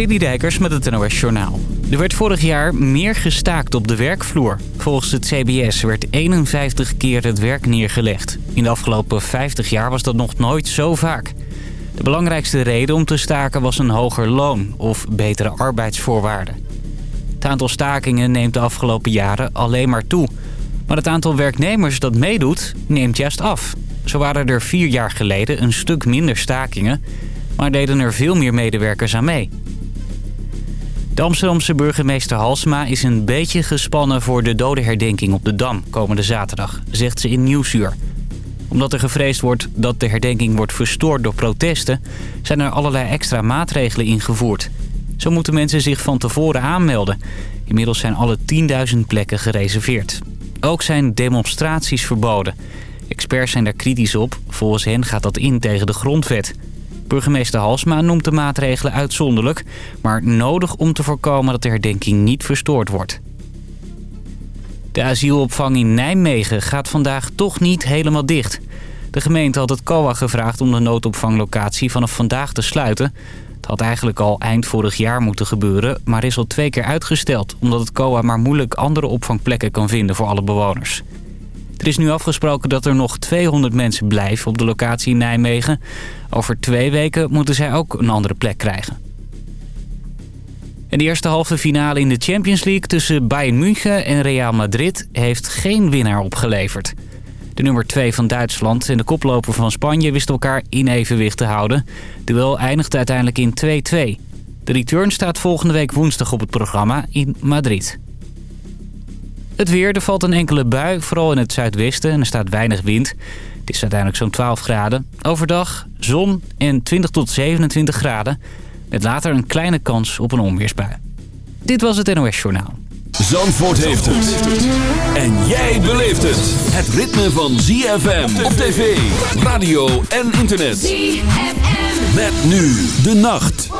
Dijkers met het NOS Journaal. Er werd vorig jaar meer gestaakt op de werkvloer. Volgens het CBS werd 51 keer het werk neergelegd. In de afgelopen 50 jaar was dat nog nooit zo vaak. De belangrijkste reden om te staken was een hoger loon of betere arbeidsvoorwaarden. Het aantal stakingen neemt de afgelopen jaren alleen maar toe. Maar het aantal werknemers dat meedoet neemt juist af. Zo waren er vier jaar geleden een stuk minder stakingen... maar deden er veel meer medewerkers aan mee. De Amsterdamse burgemeester Halsma is een beetje gespannen voor de dodenherdenking op de Dam komende zaterdag, zegt ze in Nieuwsuur. Omdat er gevreesd wordt dat de herdenking wordt verstoord door protesten, zijn er allerlei extra maatregelen ingevoerd. Zo moeten mensen zich van tevoren aanmelden. Inmiddels zijn alle 10.000 plekken gereserveerd. Ook zijn demonstraties verboden. Experts zijn daar kritisch op. Volgens hen gaat dat in tegen de grondwet. Burgemeester Halsma noemt de maatregelen uitzonderlijk... maar nodig om te voorkomen dat de herdenking niet verstoord wordt. De asielopvang in Nijmegen gaat vandaag toch niet helemaal dicht. De gemeente had het COA gevraagd om de noodopvanglocatie vanaf vandaag te sluiten. Het had eigenlijk al eind vorig jaar moeten gebeuren, maar is al twee keer uitgesteld... omdat het COA maar moeilijk andere opvangplekken kan vinden voor alle bewoners. Er is nu afgesproken dat er nog 200 mensen blijven op de locatie in Nijmegen. Over twee weken moeten zij ook een andere plek krijgen. En de eerste halve finale in de Champions League tussen Bayern München en Real Madrid heeft geen winnaar opgeleverd. De nummer 2 van Duitsland en de koploper van Spanje wisten elkaar in evenwicht te houden. De duel eindigde uiteindelijk in 2-2. De return staat volgende week woensdag op het programma in Madrid. Het weer, er valt een enkele bui, vooral in het zuidwesten en er staat weinig wind. Het is uiteindelijk zo'n 12 graden. Overdag zon en 20 tot 27 graden. Met later een kleine kans op een onweersbui. Dit was het NOS Journaal. Zandvoort heeft het. En jij beleeft het. Het ritme van ZFM op tv, radio en internet. ZFM. Met nu de nacht.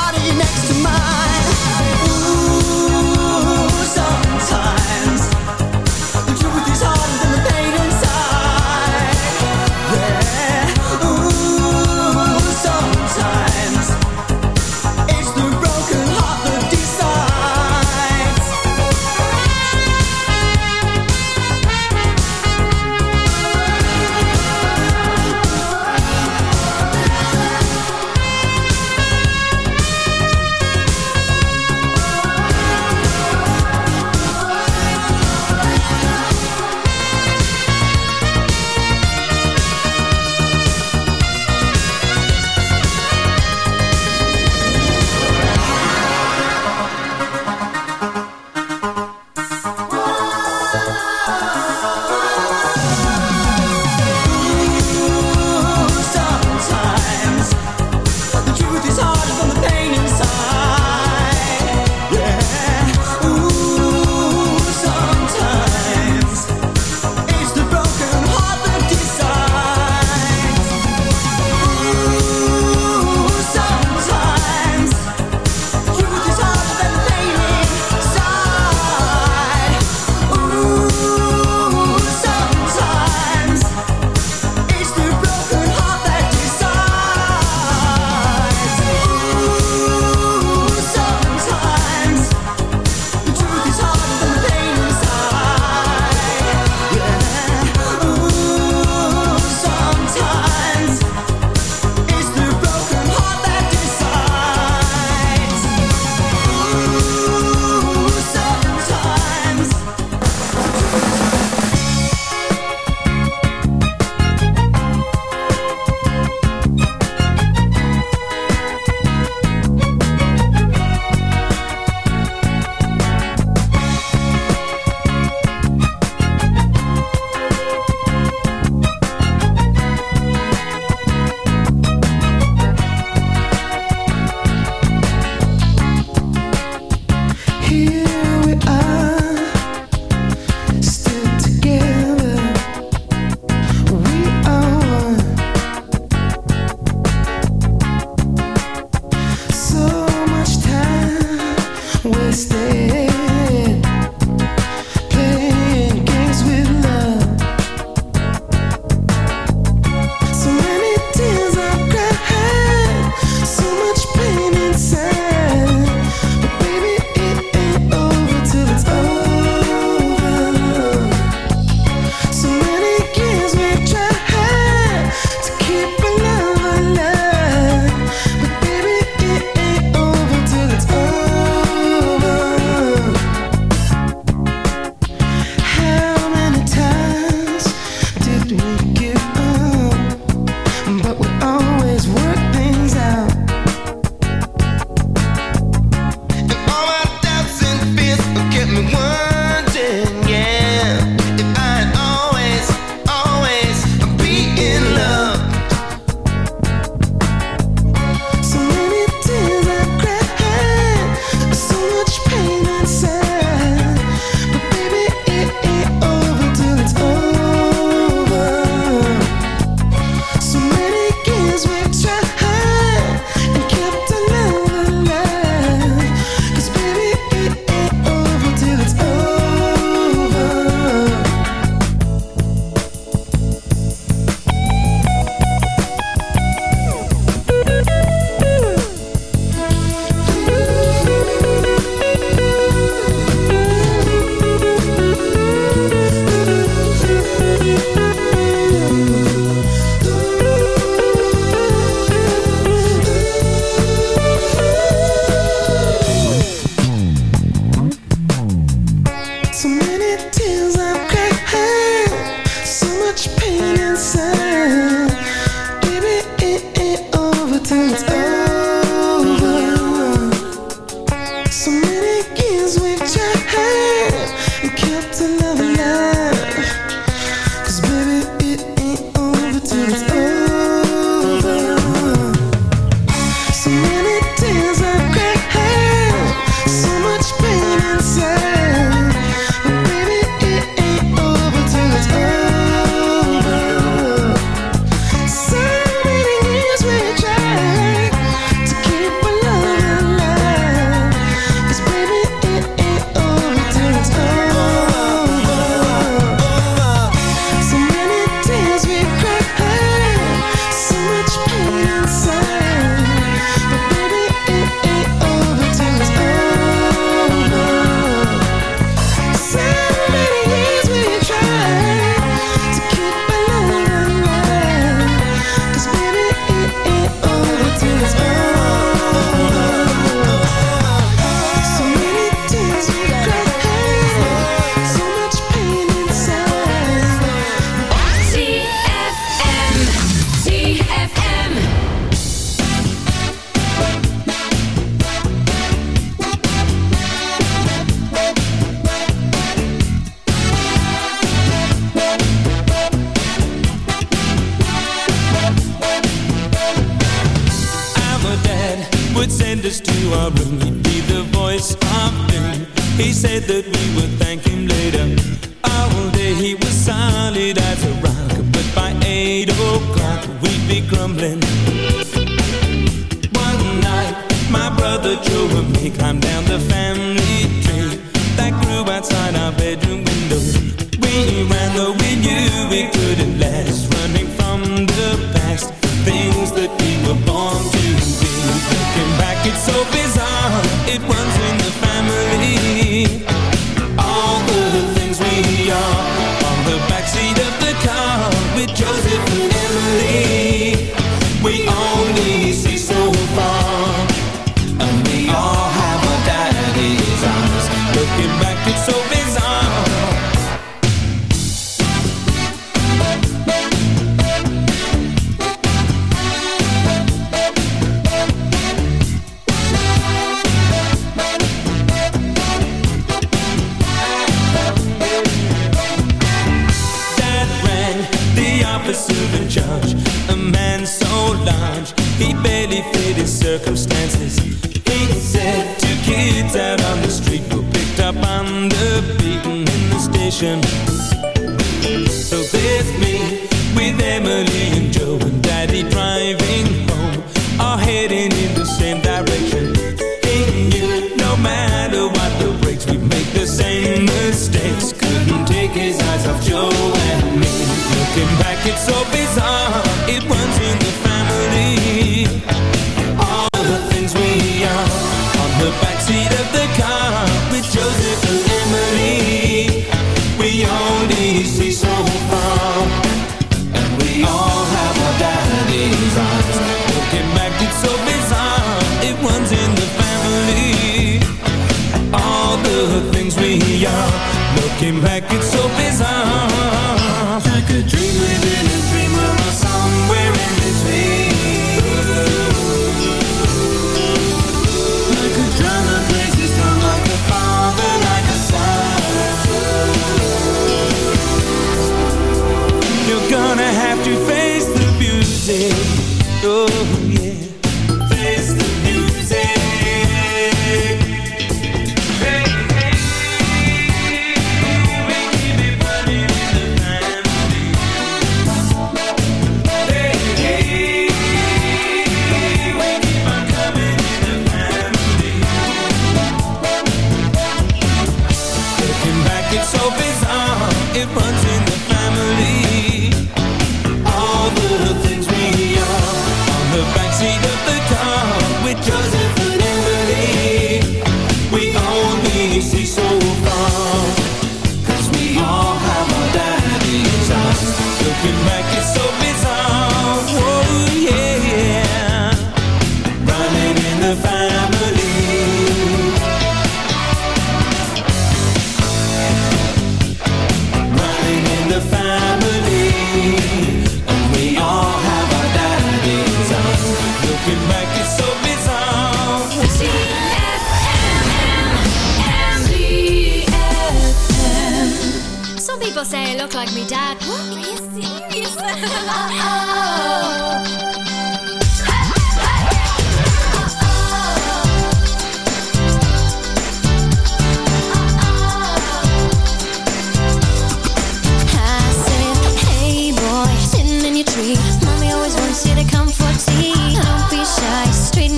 look like me dad. What? Are you serious? oh.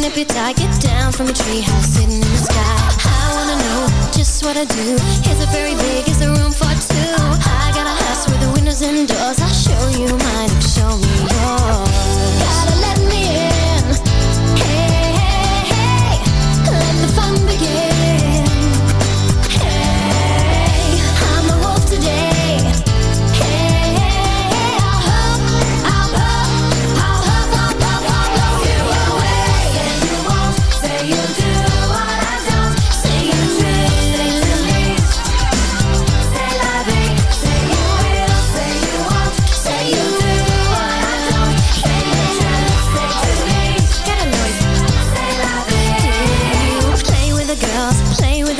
if you die, get down from a treehouse sitting in the sky. I wanna know just what I do. Is it very big? Is there room for two? windows and doors. I'll show you mine, show me yours. Gotta let me in.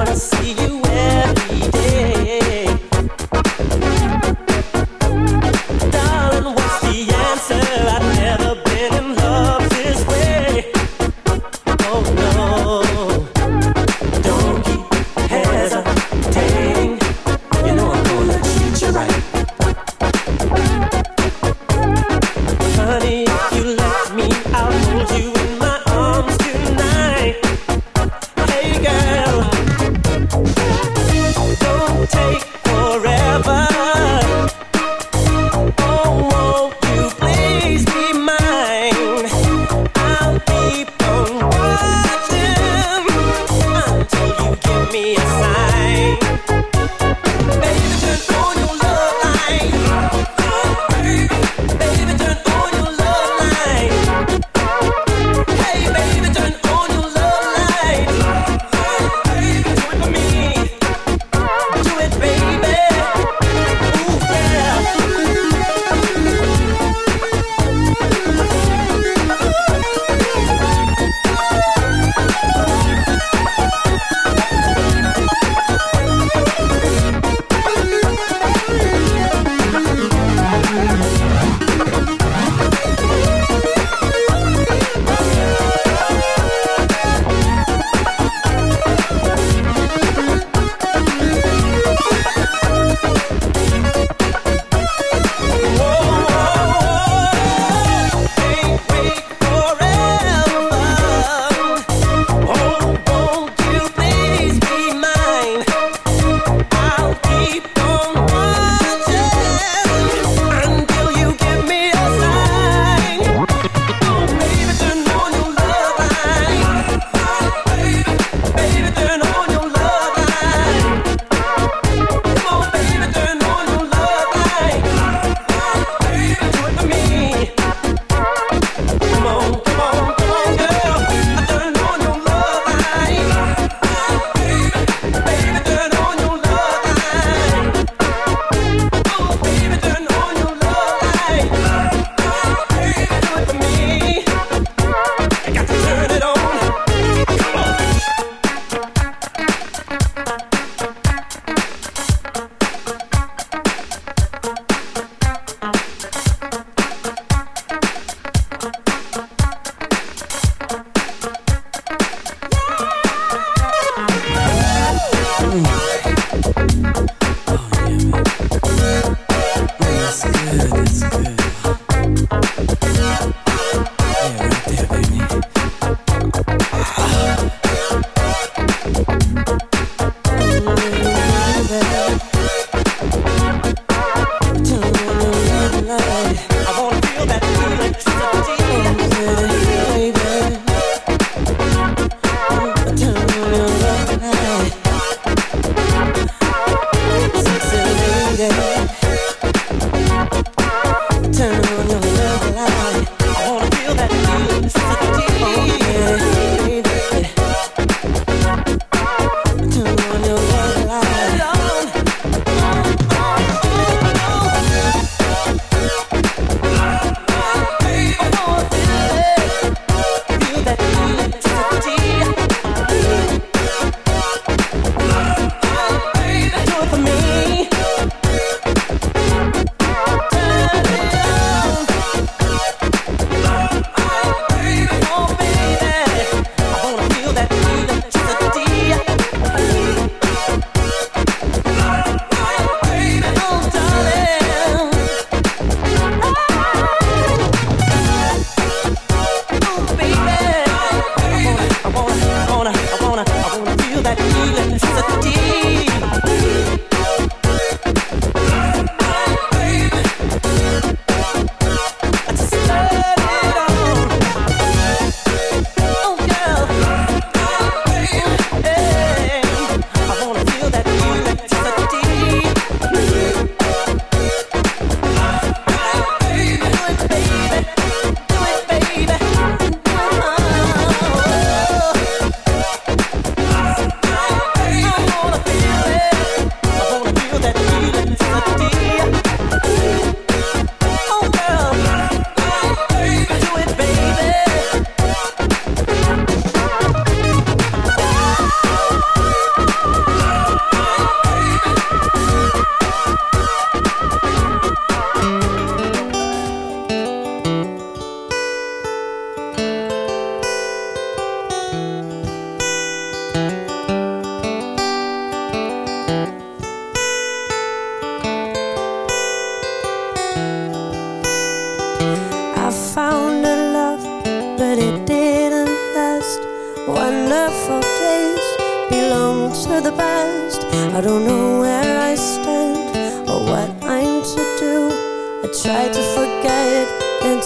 wanna see you every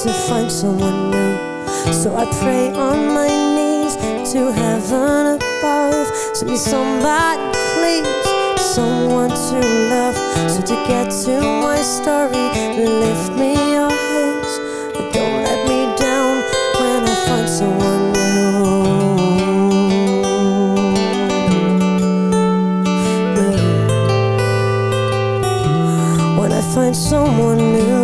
to find someone new. So I pray on my knees to heaven above. To be somebody please, someone to love. So to get to my story, lift me your hands. Don't let me down when I find someone new. When I find someone new.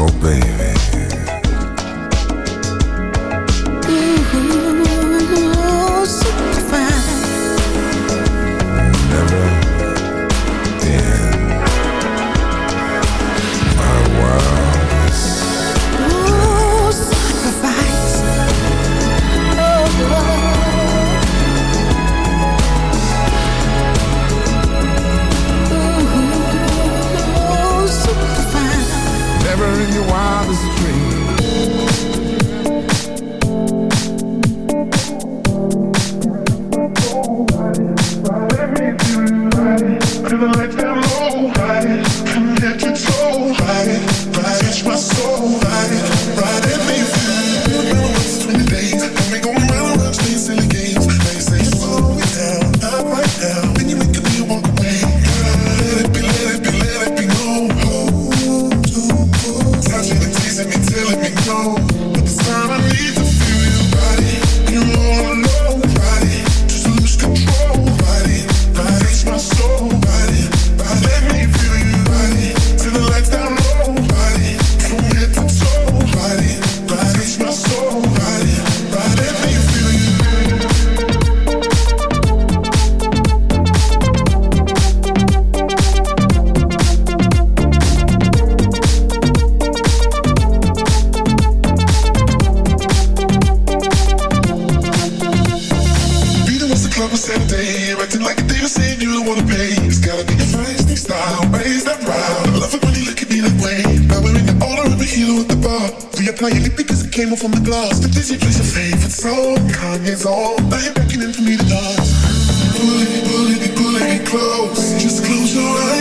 No, baby. Close. Just close your eyes,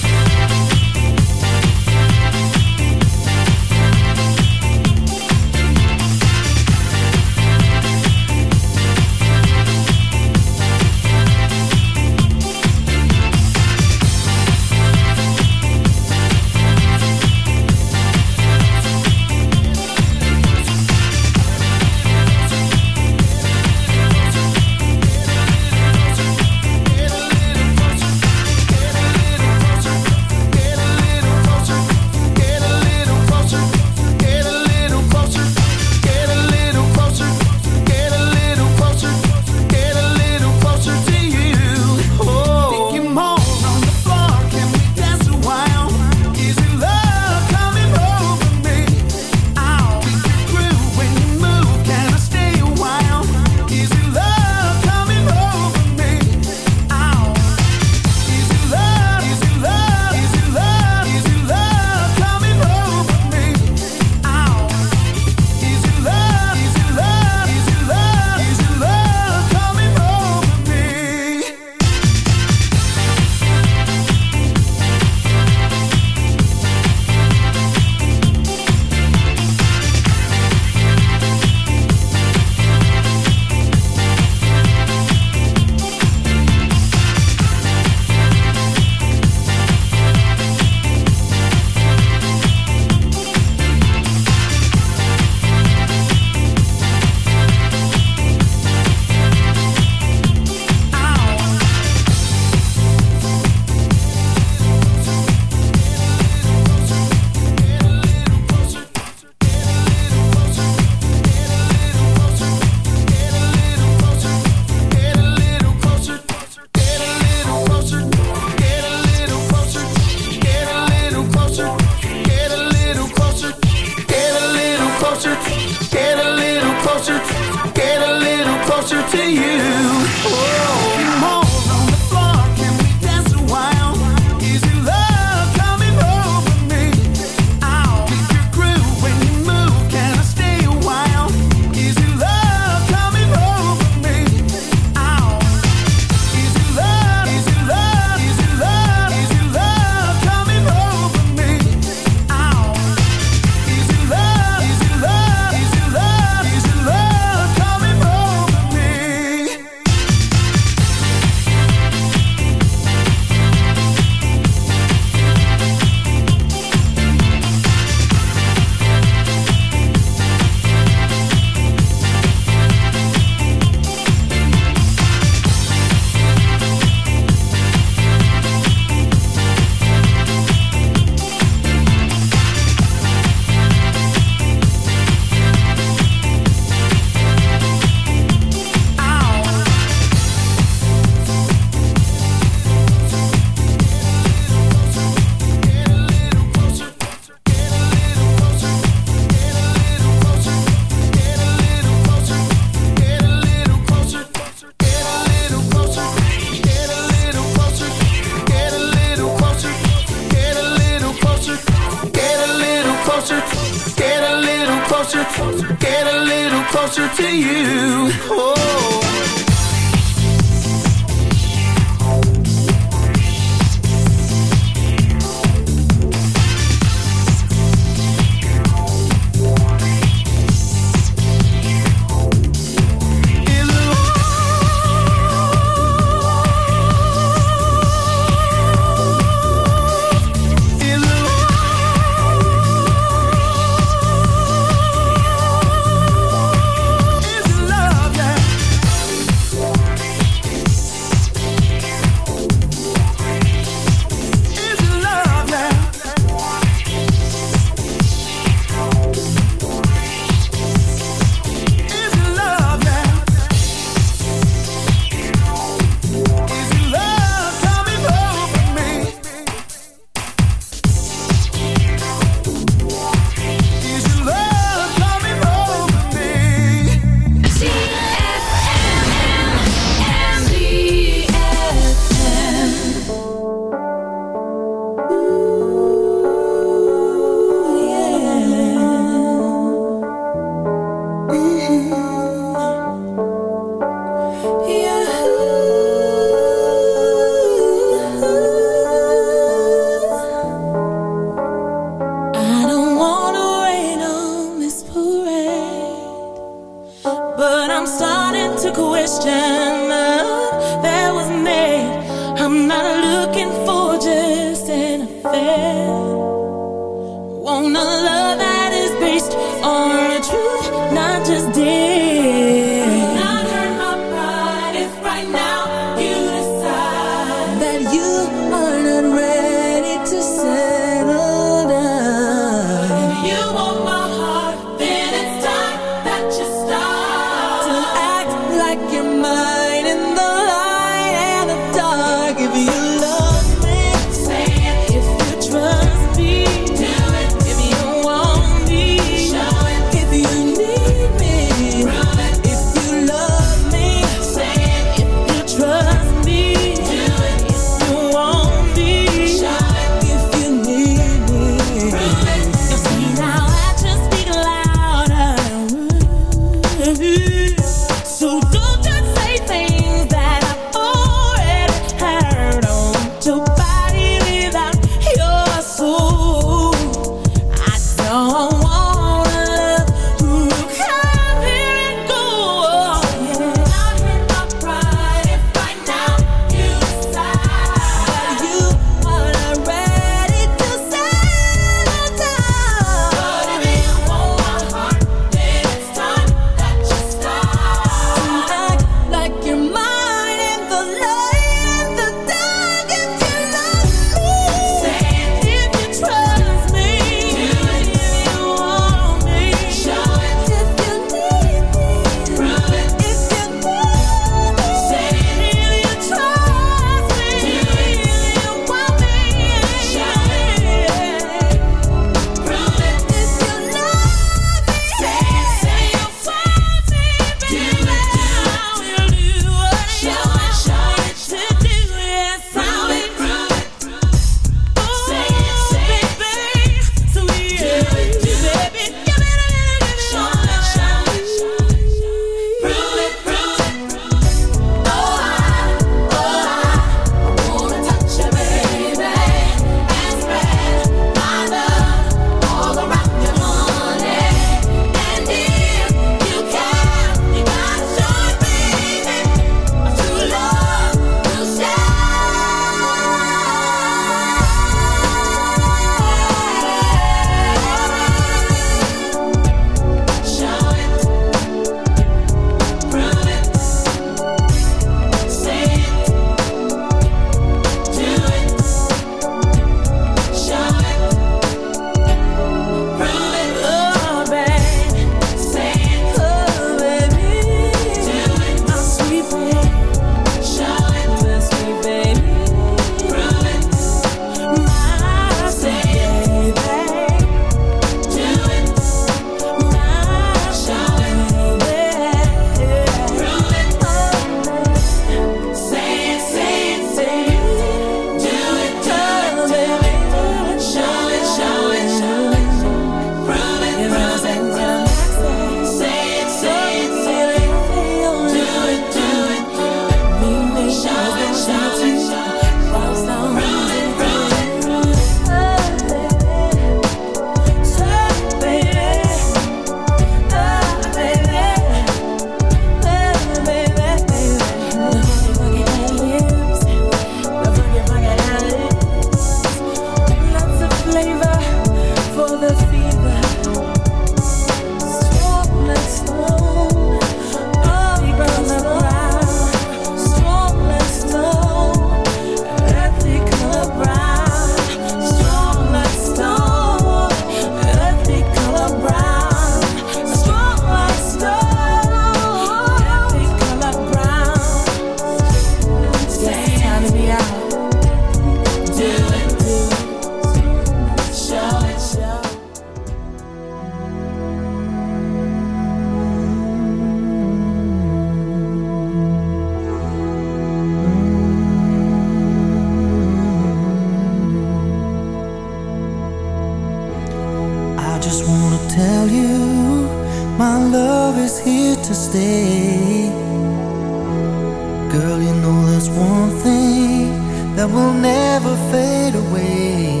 that will never fade away.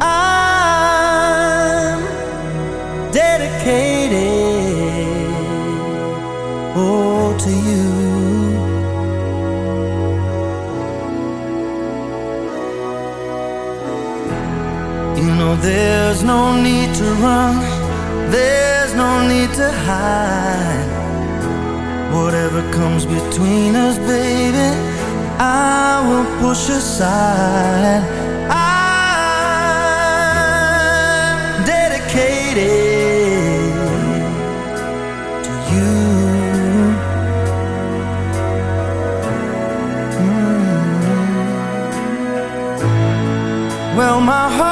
I'm dedicated, oh, to you. You know there's no need to run, there's no need to hide. Whatever comes between us, baby, I will push aside. I'm dedicated to you. Mm. Well, my heart's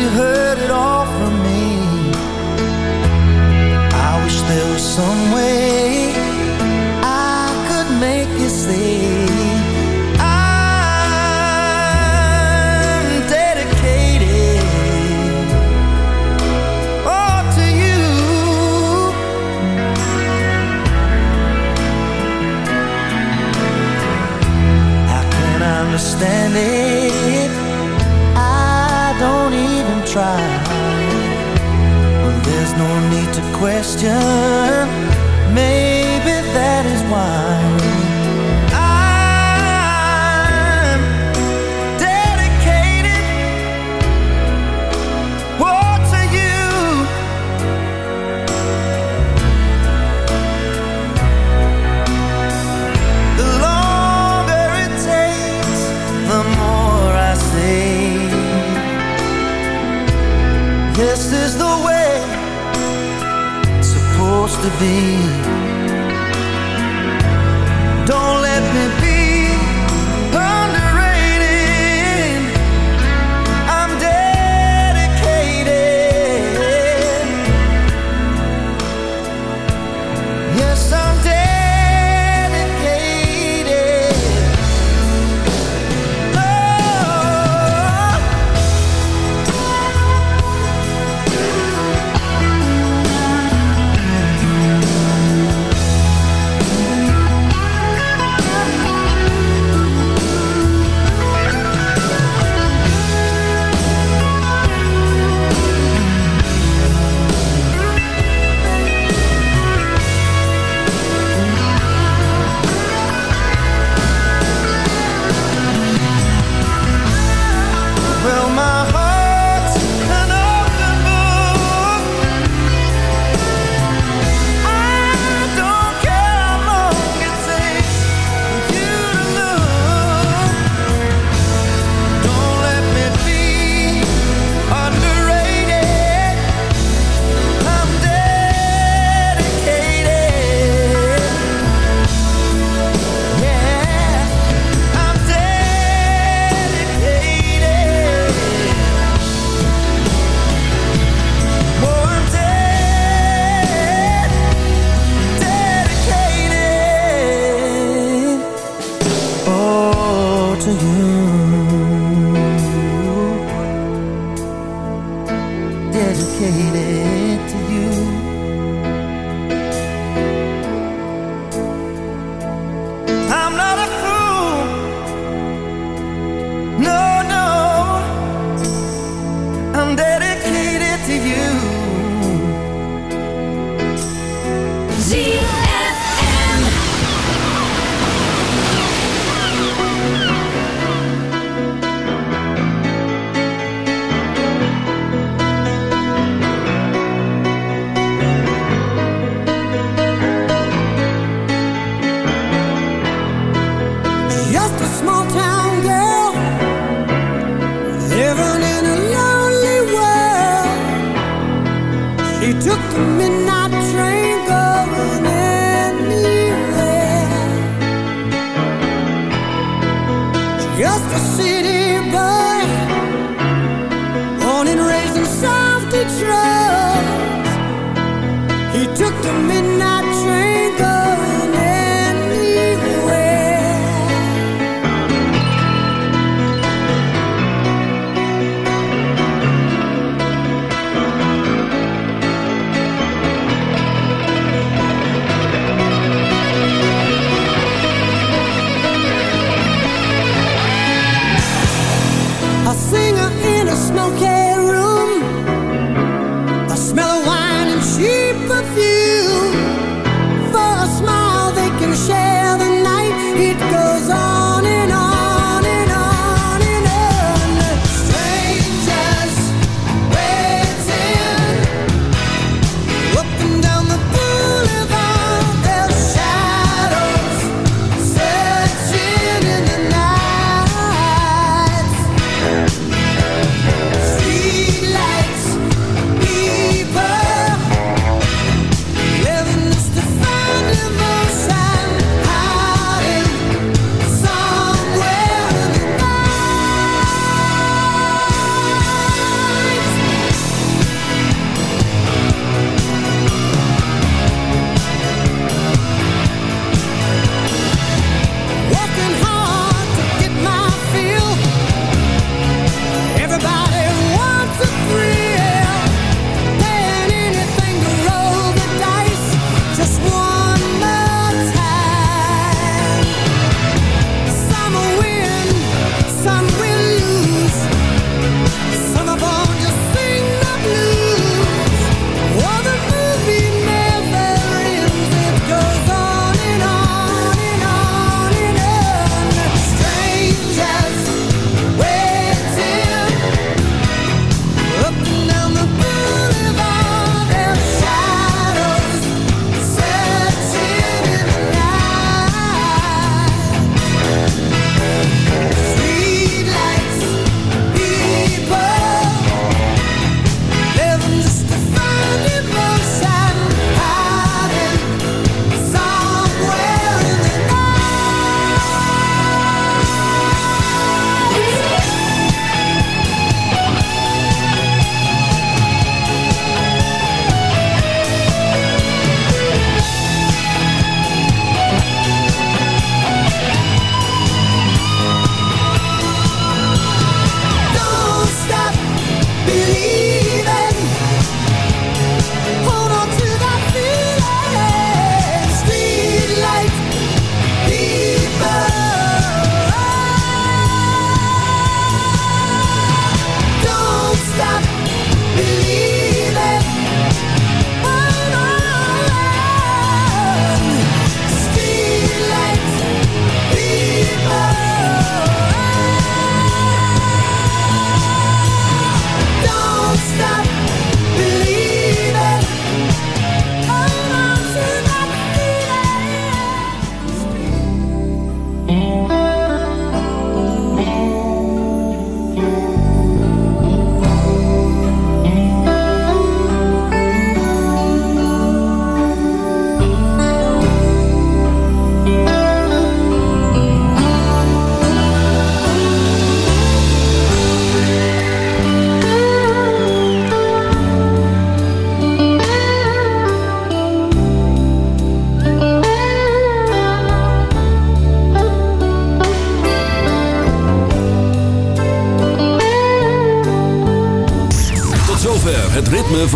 you heard it all from me. I wish there was some way I could make you see. I'm dedicated, oh, to you. Can understand it? Try. Well, there's no need to question. Maybe that is why to be.